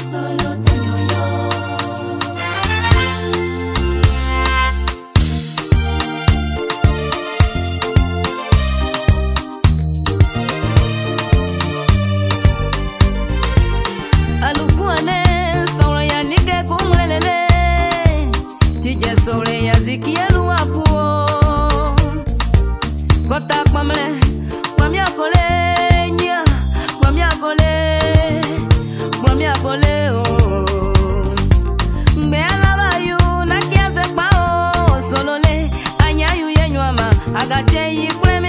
alukuane agatse yi kple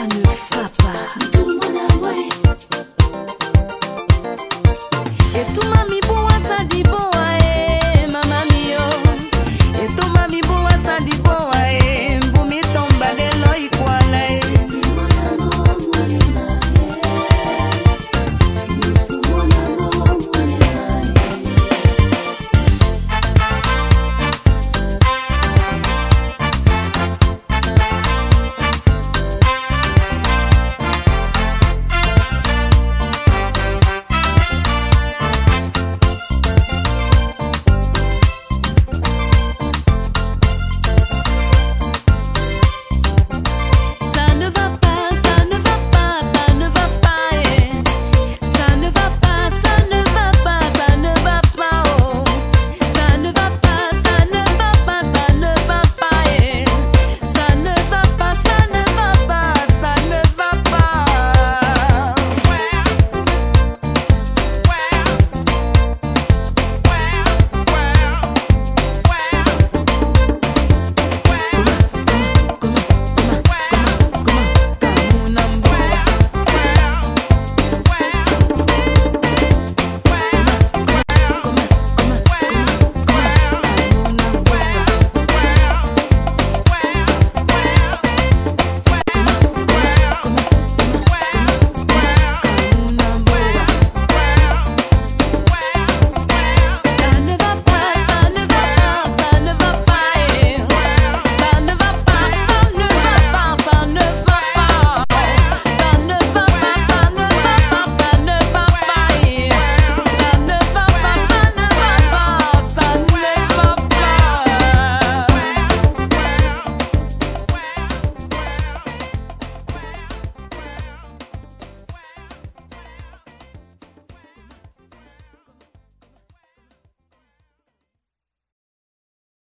Ça ne va pas.